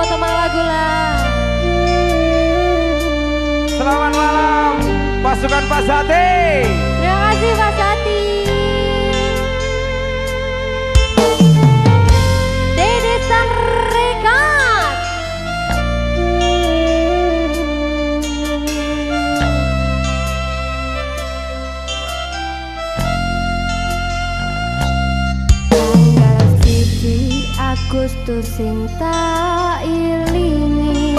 foto lagu lah. Selamat malam pasukan Pak Sate. Terima kasih Pak Sati. Dede Rekat. Tanggal siji Agustus sing tak ilingi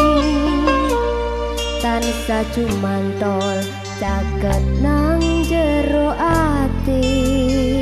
tansah cumantol caket nang jero ati